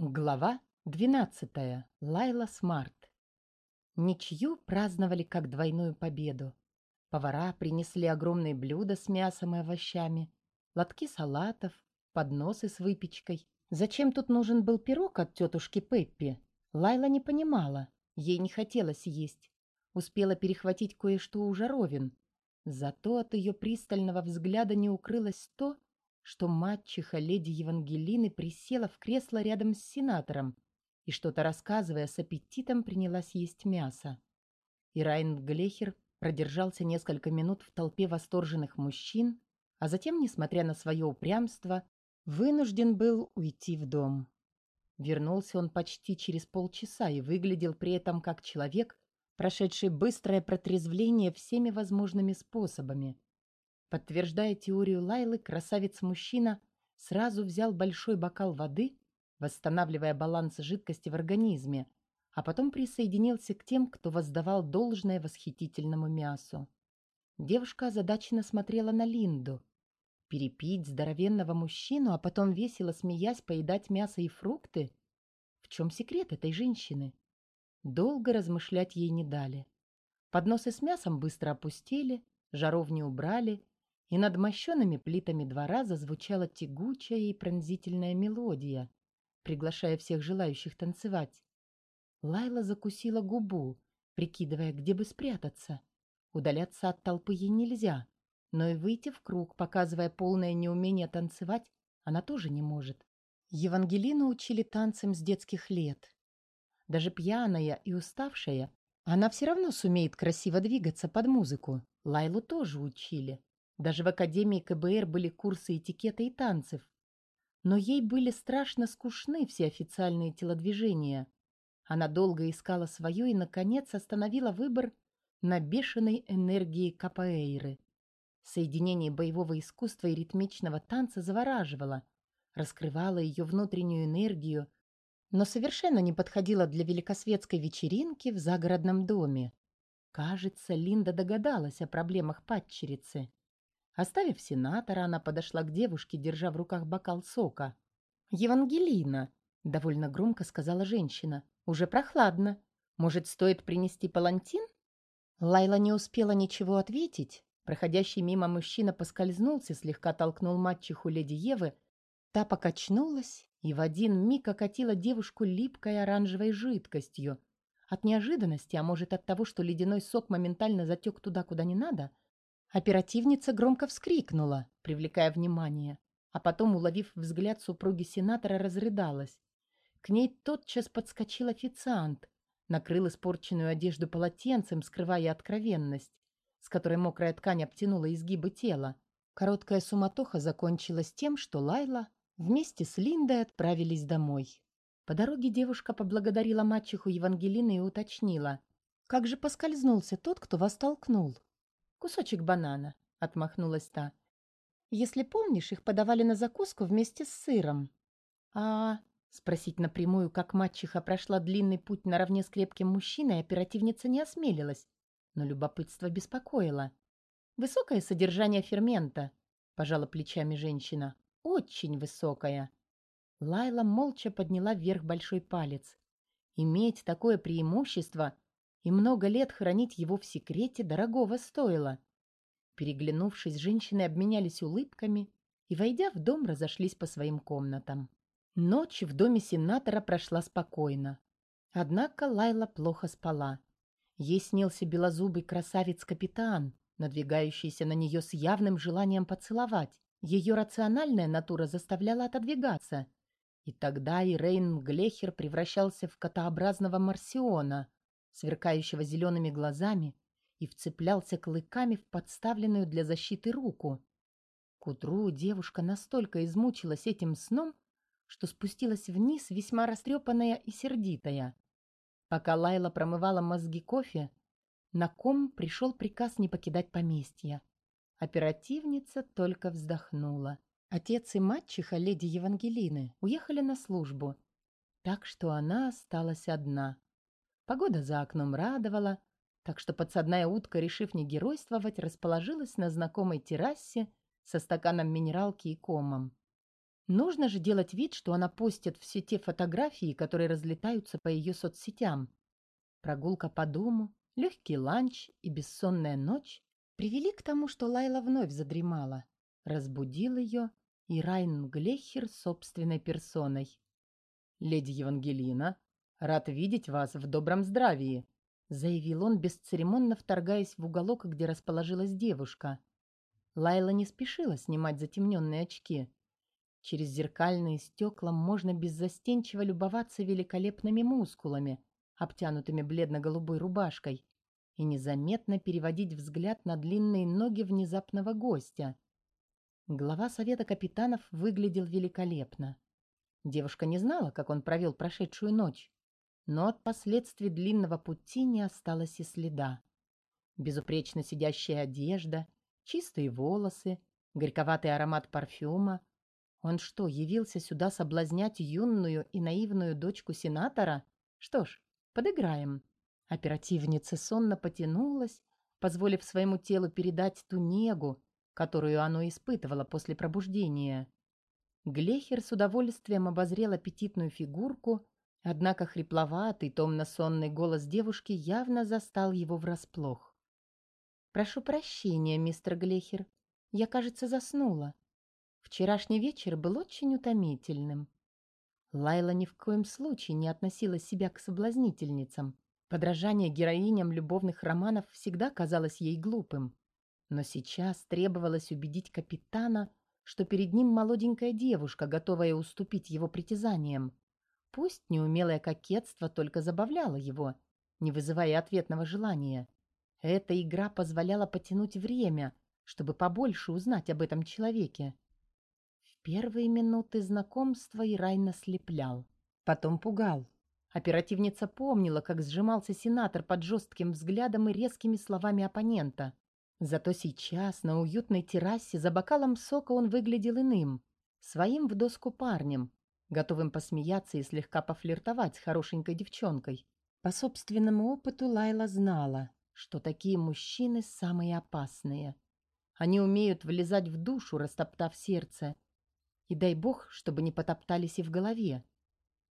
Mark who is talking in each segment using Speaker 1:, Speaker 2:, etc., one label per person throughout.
Speaker 1: Глава 12. Лайла Смарт. Ничью праздновали как двойную победу. Повара принесли огромные блюда с мясом и овощами, лотки салатов, подносы с выпечкой. Зачем тут нужен был пирог от тетушки Пеппи? Лайла не понимала. Ей не хотелось есть. Успела перехватить кое-что у жаровин. Зато от ее пристального взгляда не укрылось то, что мачеха леди Евангелины присела в кресло рядом с сенатором и, что-то рассказывая, с аппетитом принялась есть мясо. И Райн Глехер продержался несколько минут в толпе восторженных мужчин, а затем, несмотря на свое упрямство, вынужден был уйти в дом. Вернулся он почти через полчаса и выглядел при этом как человек, прошедший быстрое протрезвление всеми возможными способами – Подтверждая теорию Лайлы, красавец-мужчина сразу взял большой бокал воды, восстанавливая баланс жидкости в организме, а потом присоединился к тем, кто воздавал должное восхитительному мясу. Девушка озадаченно смотрела на Линду. Перепить здоровенного мужчину, а потом весело смеясь поедать мясо и фрукты? В чем секрет этой женщины? Долго размышлять ей не дали. Подносы с мясом быстро опустили, жаровни убрали, и над мощенными плитами двора зазвучала тягучая и пронзительная мелодия, приглашая всех желающих танцевать. Лайла закусила губу, прикидывая, где бы спрятаться. Удаляться от толпы ей нельзя, но и выйти в круг, показывая полное неумение танцевать, она тоже не может. Евангелину учили танцам с детских лет. Даже пьяная и уставшая, она все равно сумеет красиво двигаться под музыку. Лайлу тоже учили. Даже в Академии КБР были курсы этикета и танцев. Но ей были страшно скучны все официальные телодвижения. Она долго искала свое и, наконец, остановила выбор на бешеной энергии капоэйры. Соединение боевого искусства и ритмичного танца завораживало, раскрывало ее внутреннюю энергию, но совершенно не подходило для великосветской вечеринки в загородном доме. Кажется, Линда догадалась о проблемах падчерицы. Оставив сенатора, она подошла к девушке, держа в руках бокал сока. «Евангелина!» — довольно громко сказала женщина. «Уже прохладно. Может, стоит принести палантин?» Лайла не успела ничего ответить. Проходящий мимо мужчина поскользнулся, слегка толкнул мачеху леди Евы. Та покачнулась и в один миг окатила девушку липкой оранжевой жидкостью. От неожиданности, а может от того, что ледяной сок моментально затек туда, куда не надо — Оперативница громко вскрикнула, привлекая внимание, а потом, уловив взгляд супруги сенатора, разрыдалась. К ней тотчас подскочил официант, накрыл испорченную одежду полотенцем, скрывая откровенность, с которой мокрая ткань обтянула изгибы тела. Короткая суматоха закончилась тем, что Лайла вместе с Линдой отправились домой. По дороге девушка поблагодарила мачеху Евангелины и уточнила. «Как же поскользнулся тот, кто вас толкнул?» «Кусочек банана», — отмахнулась та. «Если помнишь, их подавали на закуску вместе с сыром». «А...» — спросить напрямую, как мачеха прошла длинный путь наравне с крепким мужчиной, оперативница не осмелилась, но любопытство беспокоило. «Высокое содержание фермента», — пожала плечами женщина. «Очень высокое». Лайла молча подняла вверх большой палец. Иметь такое преимущество и много лет хранить его в секрете дорогого стоило. Переглянувшись, женщины обменялись улыбками и, войдя в дом, разошлись по своим комнатам. Ночь в доме сенатора прошла спокойно. Однако Лайла плохо спала. Ей снился белозубый красавец-капитан, надвигающийся на нее с явным желанием поцеловать. Ее рациональная натура заставляла отодвигаться. И тогда Ирейн Глехер превращался в котообразного марсиона — сверкающего зелеными глазами, и вцеплялся клыками в подставленную для защиты руку. К утру девушка настолько измучилась этим сном, что спустилась вниз весьма растрепанная и сердитая. Пока Лайла промывала мозги кофе, на ком пришел приказ не покидать поместье. Оперативница только вздохнула. Отец и мачеха леди Евангелины уехали на службу, так что она осталась одна. Погода за окном радовала, так что подсадная утка, решив не геройствовать, расположилась на знакомой террасе со стаканом минералки и комом. Нужно же делать вид, что она постит все те фотографии, которые разлетаются по ее соцсетям. Прогулка по дому, легкий ланч и бессонная ночь привели к тому, что Лайла вновь задремала. Разбудил ее и Райн Глехер собственной персоной. «Леди Евангелина, рад видеть вас в добром здравии», заявил он, бесцеремонно вторгаясь в уголок, где расположилась девушка. Лайла не спешила снимать затемненные очки. Через зеркальные стекла можно беззастенчиво любоваться великолепными мускулами, обтянутыми бледно-голубой рубашкой, и незаметно переводить взгляд на длинные ноги внезапного гостя. Глава совета капитанов выглядел великолепно. Девушка не знала, как он провел прошедшую ночь, но от последствий длинного пути не осталось и следа. Безупречно сидящая одежда, чистые волосы, горьковатый аромат парфюма. Он что, явился сюда соблазнять юную и наивную дочку сенатора? Что ж, подыграем. Оперативница сонно потянулась, позволив своему телу передать ту негу, которую оно испытывало после пробуждения. Глехер с удовольствием обозрел аппетитную фигурку, однако хрипловатый, томно-сонный голос девушки явно застал его врасплох. «Прошу прощения, мистер Глехер, я, кажется, заснула. Вчерашний вечер был очень утомительным». Лайла ни в коем случае не относила себя к соблазнительницам. Подражание героиням любовных романов всегда казалось ей глупым. Но сейчас требовалось убедить капитана, что перед ним молоденькая девушка, готовая уступить его притязаниям. Пусть неумелое кокетство только забавляло его, не вызывая ответного желания. Эта игра позволяла потянуть время, чтобы побольше узнать об этом человеке. В первые минуты знакомства Ирай наслеплял, потом пугал. Оперативница помнила, как сжимался сенатор под жестким взглядом и резкими словами оппонента. Зато сейчас на уютной террасе за бокалом сока он выглядел иным, своим в доску парнем, готовым посмеяться и слегка пофлиртовать с хорошенькой девчонкой. По собственному опыту Лайла знала, что такие мужчины самые опасные. Они умеют влезать в душу, растоптав сердце. И дай бог, чтобы не потоптались и в голове.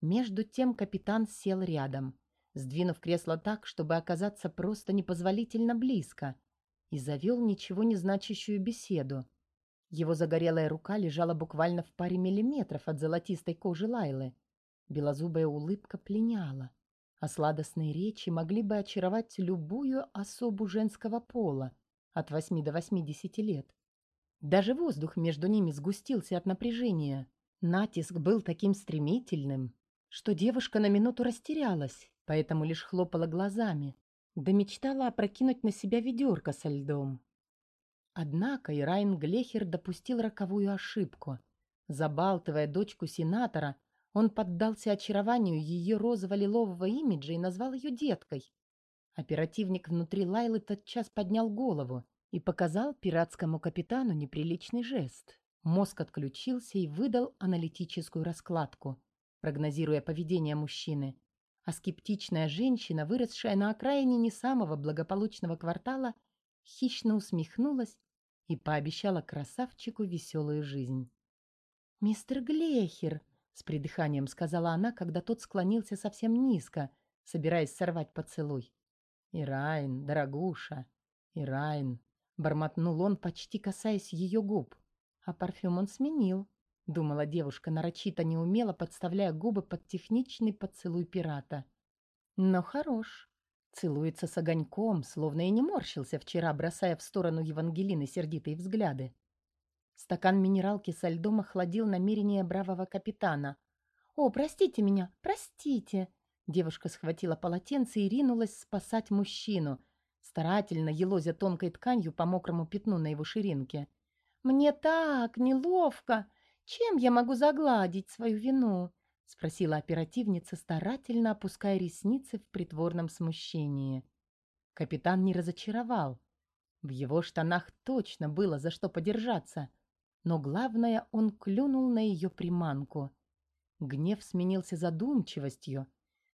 Speaker 1: Между тем капитан сел рядом, сдвинув кресло так, чтобы оказаться просто непозволительно близко, и завел ничего не значащую беседу. Его загорелая рука лежала буквально в паре миллиметров от золотистой кожи Лайлы. Белозубая улыбка пленяла, а сладостные речи могли бы очаровать любую особу женского пола от 8 до 80 лет. Даже воздух между ними сгустился от напряжения. Натиск был таким стремительным, что девушка на минуту растерялась, поэтому лишь хлопала глазами, да мечтала опрокинуть на себя ведерко со льдом. Однако Ирайн Глехер допустил роковую ошибку. Забалтывая дочку сенатора, он поддался очарованию ее розово-лилового имиджа и назвал ее деткой. Оперативник внутри Лайлы тотчас поднял голову и показал пиратскому капитану неприличный жест. Мозг отключился и выдал аналитическую раскладку прогнозируя поведение мужчины, а скептичная женщина, выросшая на окраине не самого благополучного квартала, хищно усмехнулась и пообещала красавчику веселую жизнь. «Мистер Глехер», — с придыханием сказала она, когда тот склонился совсем низко, собираясь сорвать поцелуй. «Ирайн, дорогуша, Ирайн», — бормотнул он, почти касаясь ее губ. А парфюм он сменил. — думала девушка, нарочито неумело подставляя губы под техничный поцелуй пирата. «Но хорош. Целуется с огоньком, словно и не морщился вчера, бросая в сторону Евангелины сердитые взгляды. Стакан минералки со льдом охладил намерение бравого капитана. «О, простите меня, простите!» Девушка схватила полотенце и ринулась спасать мужчину, старательно елозя тонкой тканью по мокрому пятну на его ширинке. «Мне так неловко!» Чем я могу загладить свою вину?» — спросила оперативница, старательно опуская ресницы в притворном смущении. Капитан не разочаровал. В его штанах точно было за что подержаться, но главное, он клюнул на ее приманку. Гнев сменился задумчивостью.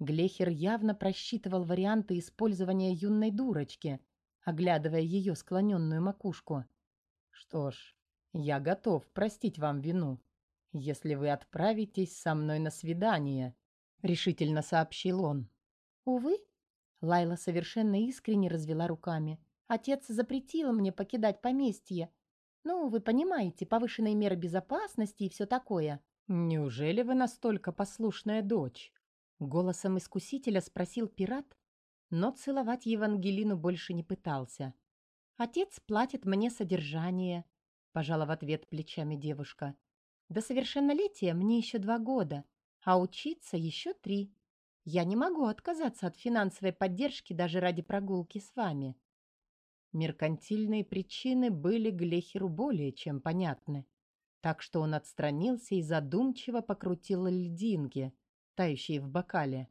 Speaker 1: Глехер явно просчитывал варианты использования юной дурочки, оглядывая ее склоненную макушку. «Что ж, «Я готов простить вам вину», если вы отправитесь со мной на свидание», — решительно сообщил он.
Speaker 2: «Увы», — Лайла совершенно искренне развела руками. «Отец запретил мне покидать поместье. Ну, вы понимаете, повышенные меры безопасности и все такое».
Speaker 1: «Неужели вы настолько послушная дочь?» Голосом искусителя спросил пират, но целовать Евангелину больше не пытался.
Speaker 2: «Отец платит мне содержание», — пожала в ответ плечами девушка. «До совершеннолетия мне еще два года, а учиться еще три. Я не могу отказаться от финансовой поддержки даже ради прогулки с вами».
Speaker 1: Меркантильные причины были Глехеру более чем понятны, так что он отстранился и задумчиво покрутил льдинки, тающие в бокале.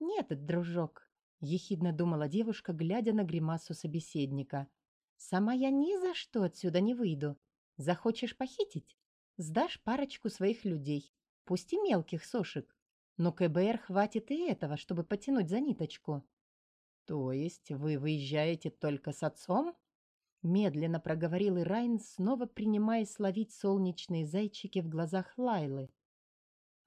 Speaker 2: «Нет, дружок», — ехидно думала девушка, глядя на гримасу собеседника. «Сама я ни за что отсюда не выйду. Захочешь похитить? Сдашь парочку своих людей, пусть и мелких сошек. Но КБР хватит и этого, чтобы потянуть за ниточку».
Speaker 1: «То есть вы выезжаете только с отцом?» Медленно проговорил Ирайн, снова принимаясь ловить солнечные зайчики в глазах Лайлы.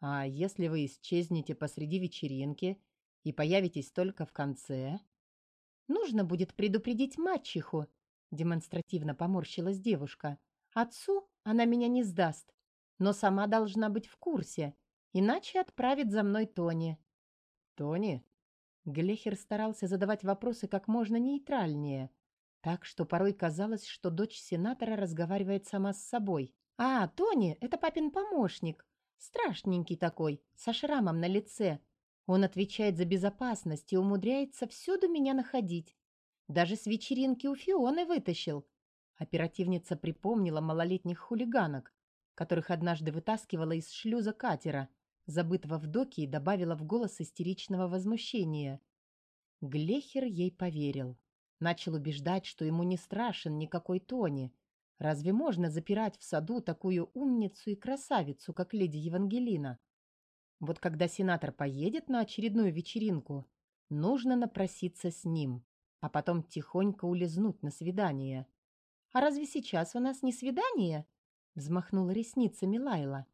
Speaker 1: «А если вы исчезнете посреди вечеринки и появитесь только в конце?»
Speaker 2: «Нужно будет предупредить мачеху», — демонстративно поморщилась девушка. «Отцу она меня не сдаст, но сама должна быть в курсе, иначе отправит за мной Тони».
Speaker 1: «Тони?»
Speaker 2: Глехер старался задавать вопросы как можно нейтральнее, так что порой казалось, что дочь сенатора разговаривает сама с собой. «А, Тони — это папин помощник. Страшненький такой, со шрамом на лице. Он отвечает за безопасность и умудряется всюду меня находить. Даже с вечеринки у Фионы вытащил». Оперативница припомнила малолетних хулиганок, которых однажды вытаскивала из шлюза катера — забытого в доке и добавила в голос истеричного возмущения. Глехер ей поверил. Начал убеждать, что ему не страшен никакой Тони. Разве можно запирать в саду такую умницу и красавицу, как леди Евангелина? Вот когда сенатор поедет на очередную вечеринку, нужно напроситься с ним, а потом тихонько улизнуть на свидание. «А разве сейчас у нас не свидание?» взмахнула ресницами Лайла.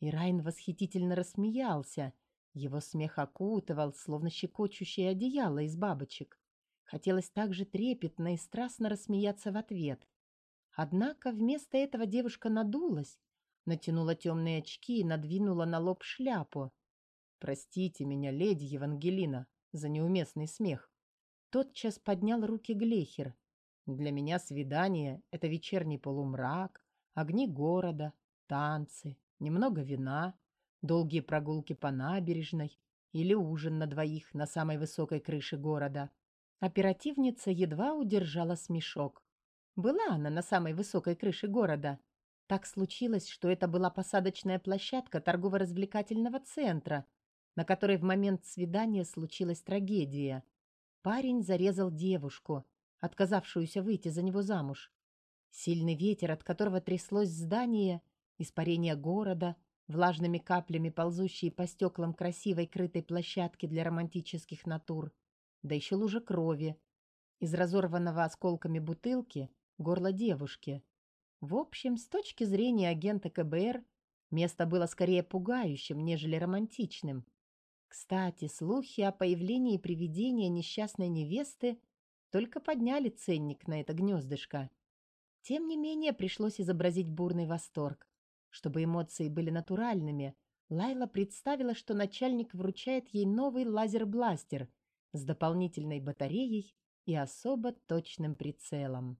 Speaker 2: И Райн восхитительно рассмеялся. Его смех окутывал, словно щекочущее одеяло из бабочек. Хотелось также трепетно и страстно рассмеяться в ответ. Однако вместо этого девушка надулась, натянула темные очки и надвинула на лоб шляпу. «Простите меня, леди Евангелина, за неуместный смех». Тотчас поднял руки Глехер. «Для меня свидание — это вечерний полумрак, огни города, танцы, немного вина, долгие прогулки по набережной или ужин на двоих на самой высокой крыше города. Оперативница едва удержала смешок. Была она на самой высокой крыше города. Так случилось, что это была посадочная площадка торгово-развлекательного центра, на которой в момент свидания случилась трагедия. Парень зарезал девушку, отказавшуюся выйти за него замуж. Сильный ветер, от которого тряслось здание, Испарения города, влажными каплями ползущие по стеклам красивой крытой площадки для романтических натур, да еще лужа крови, из разорванного осколками бутылки горло девушки. В общем, с точки зрения агента КБР, место было скорее пугающим, нежели романтичным. Кстати, слухи о появлении привидения несчастной невесты только подняли ценник на это гнездышко. Тем не менее, пришлось изобразить бурный восторг. Чтобы эмоции были натуральными, Лайла представила, что начальник вручает ей новый лазер-бластер с дополнительной батареей и особо точным прицелом.